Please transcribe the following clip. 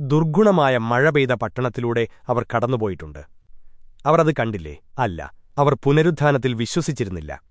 ദുർഗുണമായ മഴ പെയ്ത പട്ടണത്തിലൂടെ അവർ കടന്നുപോയിട്ടുണ്ട്. അവർ അത് കണ്ടില്ലേ? അല്ല അവർ പുനരുദ്ധാനത്തിൽ വിശ്വസിച്ചിരുന്നില്ല.